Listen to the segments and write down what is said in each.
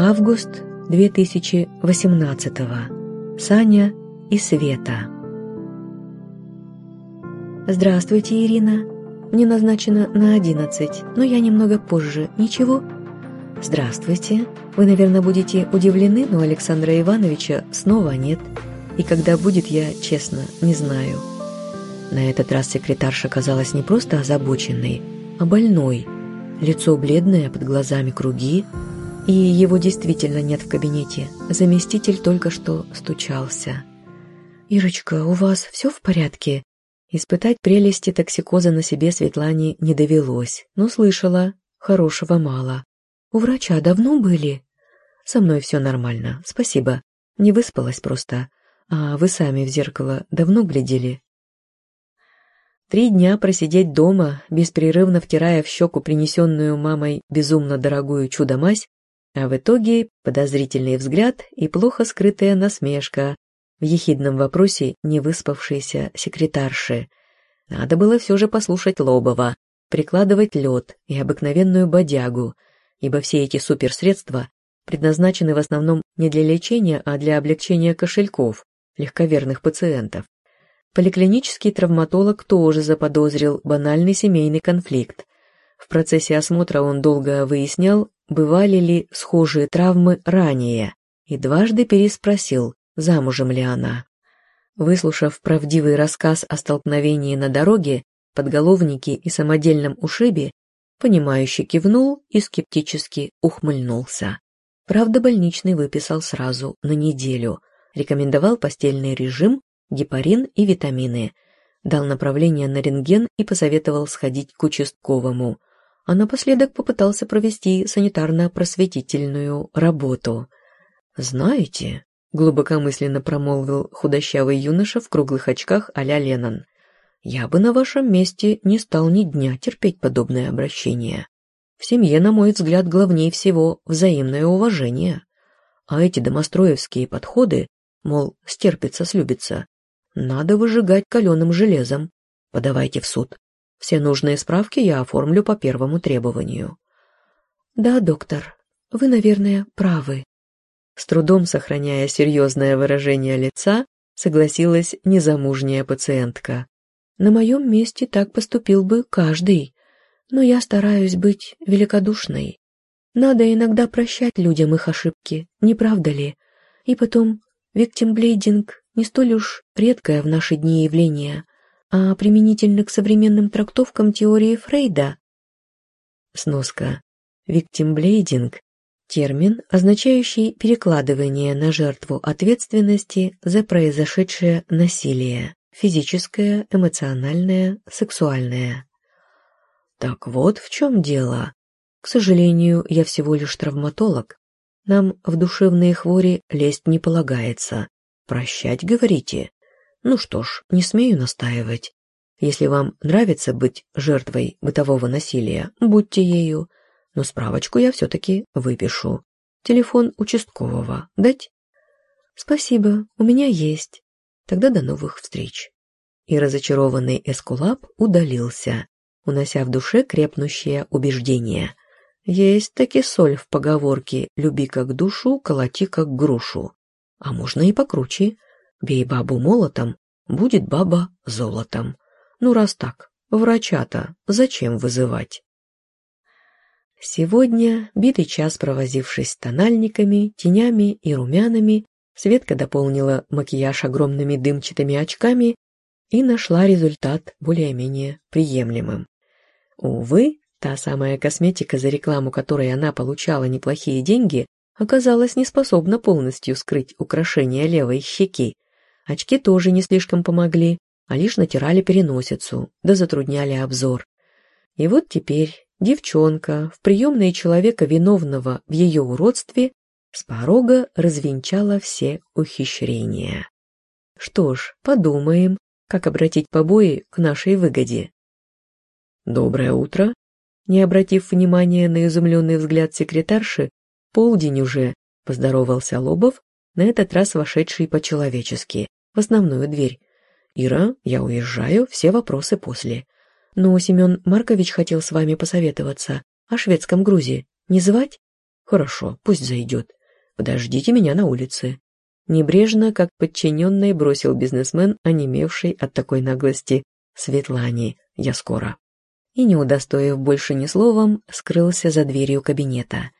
Август 2018. Саня и Света. Здравствуйте, Ирина. Мне назначено на 11, но я немного позже. Ничего? Здравствуйте. Вы, наверное, будете удивлены, но Александра Ивановича снова нет. И когда будет, я, честно, не знаю. На этот раз секретарша казалась не просто озабоченной, а больной. Лицо бледное, под глазами круги, и его действительно нет в кабинете. Заместитель только что стучался. «Ирочка, у вас все в порядке?» Испытать прелести токсикоза на себе Светлане не довелось, но слышала, хорошего мало. «У врача давно были?» «Со мной все нормально, спасибо. Не выспалась просто. А вы сами в зеркало давно глядели?» Три дня просидеть дома, беспрерывно втирая в щеку принесенную мамой безумно дорогую чудо-мазь, а в итоге подозрительный взгляд и плохо скрытая насмешка в ехидном вопросе невыспавшейся секретарши. Надо было все же послушать Лобова, прикладывать лед и обыкновенную бодягу, ибо все эти суперсредства предназначены в основном не для лечения, а для облегчения кошельков легковерных пациентов. Поликлинический травматолог тоже заподозрил банальный семейный конфликт. В процессе осмотра он долго выяснял, бывали ли схожие травмы ранее, и дважды переспросил, замужем ли она. Выслушав правдивый рассказ о столкновении на дороге, подголовнике и самодельном ушибе, понимающе кивнул и скептически ухмыльнулся. Правда, больничный выписал сразу на неделю, рекомендовал постельный режим гепарин и витамины, дал направление на рентген и посоветовал сходить к участковому, а напоследок попытался провести санитарно-просветительную работу. «Знаете», — глубокомысленно промолвил худощавый юноша в круглых очках а-ля Леннон, «я бы на вашем месте не стал ни дня терпеть подобное обращение. В семье, на мой взгляд, главнее всего взаимное уважение. А эти домостроевские подходы, мол, стерпится-слюбится, надо выжигать каленым железом. Подавайте в суд. Все нужные справки я оформлю по первому требованию. Да, доктор, вы, наверное, правы. С трудом сохраняя серьезное выражение лица, согласилась незамужняя пациентка. На моем месте так поступил бы каждый, но я стараюсь быть великодушной. Надо иногда прощать людям их ошибки, не правда ли? И потом, виктимблейдинг не столь уж редкое в наши дни явление, а применительно к современным трактовкам теории Фрейда. Сноска. Виктимблейдинг – термин, означающий перекладывание на жертву ответственности за произошедшее насилие – физическое, эмоциональное, сексуальное. Так вот в чем дело. К сожалению, я всего лишь травматолог. Нам в душевные хвори лезть не полагается. Прощать, говорите? Ну что ж, не смею настаивать. Если вам нравится быть жертвой бытового насилия, будьте ею. Но справочку я все-таки выпишу. Телефон участкового дать? Спасибо, у меня есть. Тогда до новых встреч. И разочарованный Эскулап удалился, унося в душе крепнущее убеждение. Есть таки соль в поговорке «люби как душу, колоти как грушу». А можно и покруче. Бей бабу молотом, будет баба золотом. Ну, раз так, врача-то зачем вызывать? Сегодня, битый час провозившись тональниками, тенями и румянами, Светка дополнила макияж огромными дымчатыми очками и нашла результат более-менее приемлемым. Увы, та самая косметика, за рекламу которой она получала неплохие деньги, оказалась не способна полностью скрыть украшение левой щеки. Очки тоже не слишком помогли, а лишь натирали переносицу, да затрудняли обзор. И вот теперь девчонка в приемной человека, виновного в ее уродстве, с порога развенчала все ухищрения. Что ж, подумаем, как обратить побои к нашей выгоде. «Доброе утро!» Не обратив внимания на изумленный взгляд секретарши, «Полдень уже», — поздоровался Лобов, на этот раз вошедший по-человечески, в основную дверь. «Ира, я уезжаю, все вопросы после. Но Семен Маркович хотел с вами посоветоваться о шведском грузе. Не звать?» Хорошо, пусть зайдет. Подождите меня на улице. Небрежно, как подчиненный, бросил бизнесмен, онемевший от такой наглости. Светлане, я скоро. И, не удостоив больше ни словом, скрылся за дверью кабинета.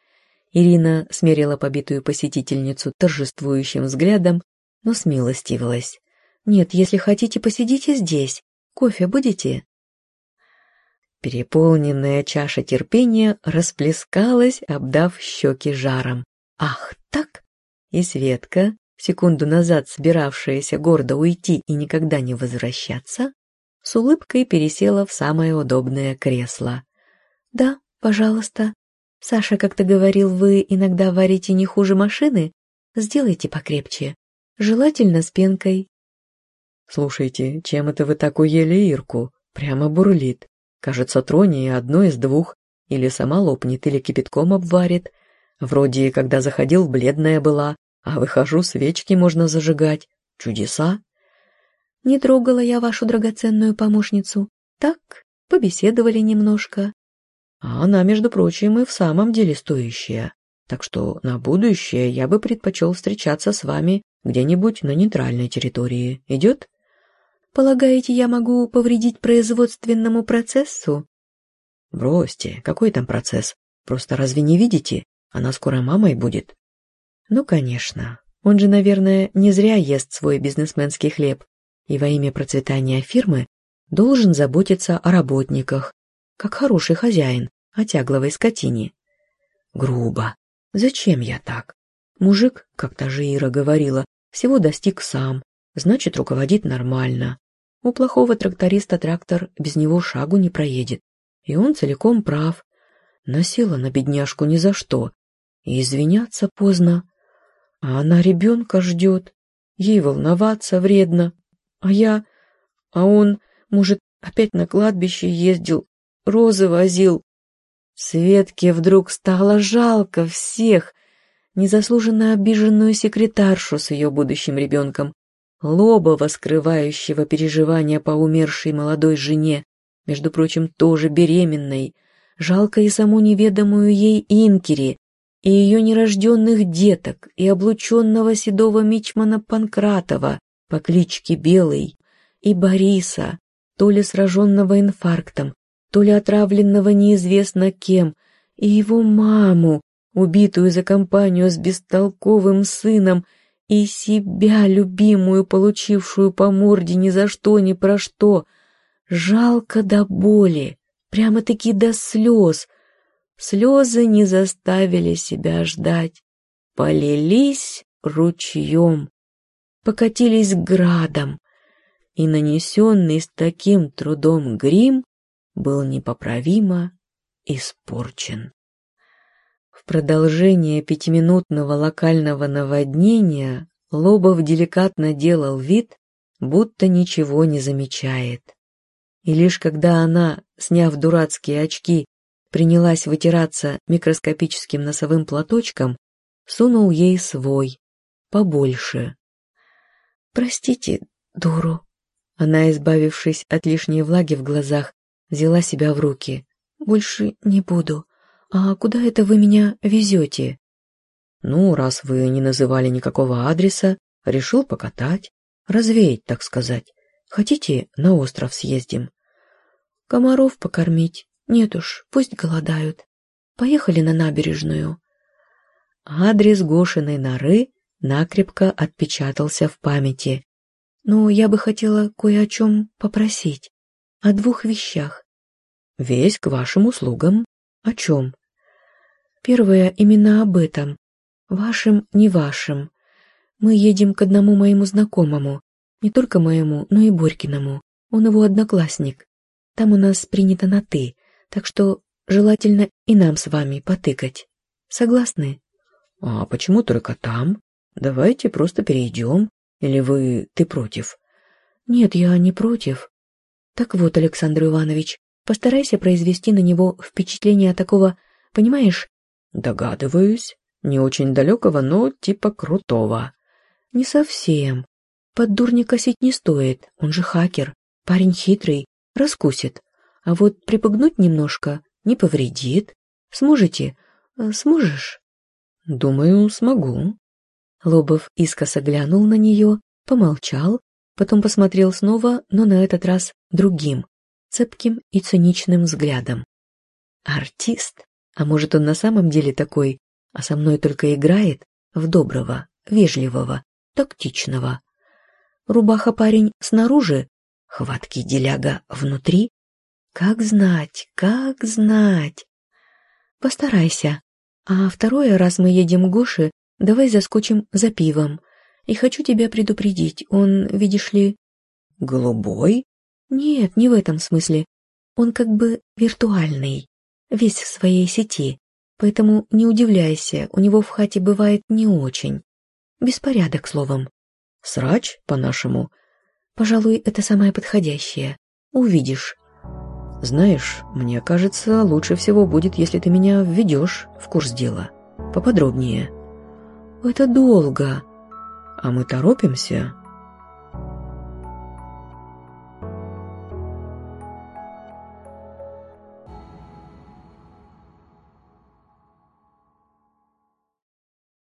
Ирина смерила побитую посетительницу торжествующим взглядом, но смилостивилась. «Нет, если хотите, посидите здесь. Кофе будете?» Переполненная чаша терпения расплескалась, обдав щеки жаром. «Ах, так?» И Светка, секунду назад собиравшаяся гордо уйти и никогда не возвращаться, с улыбкой пересела в самое удобное кресло. «Да, пожалуйста. Саша как-то говорил, вы иногда варите не хуже машины. Сделайте покрепче. Желательно с пенкой». «Слушайте, чем это вы так уели Ирку? Прямо бурлит. Кажется, трони одно из двух. Или сама лопнет, или кипятком обварит. Вроде, когда заходил, бледная была, а выхожу, свечки можно зажигать. Чудеса. Не трогала я вашу драгоценную помощницу. Так, побеседовали немножко. А она, между прочим, и в самом деле стоящая. Так что на будущее я бы предпочел встречаться с вами где-нибудь на нейтральной территории. Идет? Полагаете, я могу повредить производственному процессу? Бросьте, какой там процесс? Просто разве не видите? Она скоро мамой будет. Ну, конечно. Он же, наверное, не зря ест свой бизнесменский хлеб и во имя процветания фирмы должен заботиться о работниках, как хороший хозяин, о тягловой скотине. Грубо. Зачем я так? Мужик, как та же Ира говорила, всего достиг сам, значит, руководит нормально. У плохого тракториста трактор без него шагу не проедет. И он целиком прав. Насила на бедняжку ни за что. И извиняться поздно. А она ребенка ждет. Ей волноваться вредно. А я... А он, может, опять на кладбище ездил, розы возил. Светке вдруг стало жалко всех, незаслуженно обиженную секретаршу с ее будущим ребенком, Лобова, скрывающего переживания по умершей молодой жене, между прочим, тоже беременной, жалко и саму неведомую ей Инкери, и ее нерожденных деток, и облученного седого мичмана Панкратова по кличке Белый, и Бориса, то ли сраженного инфарктом, то ли отравленного неизвестно кем, и его маму, убитую за компанию с бестолковым сыном, и себя, любимую, получившую по морде ни за что, ни про что. Жалко до боли, прямо-таки до слез. Слезы не заставили себя ждать. Полились ручьем, покатились градом, и нанесенный с таким трудом грим был непоправимо испорчен. В продолжение пятиминутного локального наводнения Лобов деликатно делал вид, будто ничего не замечает. И лишь когда она, сняв дурацкие очки, принялась вытираться микроскопическим носовым платочком, сунул ей свой, побольше. «Простите, дуру». Она, избавившись от лишней влаги в глазах, взяла себя в руки. «Больше не буду. «А куда это вы меня везете?» «Ну, раз вы не называли никакого адреса, решил покатать, развеять, так сказать. Хотите, на остров съездим?» «Комаров покормить? Нет уж, пусть голодают. Поехали на набережную». Адрес Гошиной норы накрепко отпечатался в памяти. «Но я бы хотела кое о чем попросить. О двух вещах». «Весь к вашим услугам. О чем?» Первое именно об этом. Вашим, не вашим. Мы едем к одному моему знакомому. Не только моему, но и Борькиному. Он его одноклассник. Там у нас принято на «ты», так что желательно и нам с вами потыкать. Согласны? А почему только там? Давайте просто перейдем. Или вы... ты против? Нет, я не против. Так вот, Александр Иванович, постарайся произвести на него впечатление такого, понимаешь, Догадываюсь. Не очень далекого, но типа крутого. Не совсем. Под дурня косить не стоит, он же хакер. Парень хитрый, раскусит. А вот припугнуть немножко не повредит. Сможете? Э, сможешь? «Думаю, смогу». Лобов искоса глянул на нее, помолчал, потом посмотрел снова, но на этот раз другим, цепким и циничным взглядом. «Артист? А может, он на самом деле такой, а со мной только играет в доброго, вежливого, тактичного? Рубаха парень снаружи, хваткий деляга внутри? Как знать, как знать? Постарайся. А второе, раз мы едем к Гоше, давай заскочим за пивом. И хочу тебя предупредить, он, видишь ли... Голубой? Нет, не в этом смысле. Он как бы виртуальный, весь в своей сети. Поэтому не удивляйся, у него в хате бывает не очень. Беспорядок, словом. Срач, по-нашему? Пожалуй, это самое подходящее. Увидишь. Знаешь, мне кажется, лучше всего будет, если ты меня введешь в курс дела. Поподробнее. Это долго. А мы торопимся?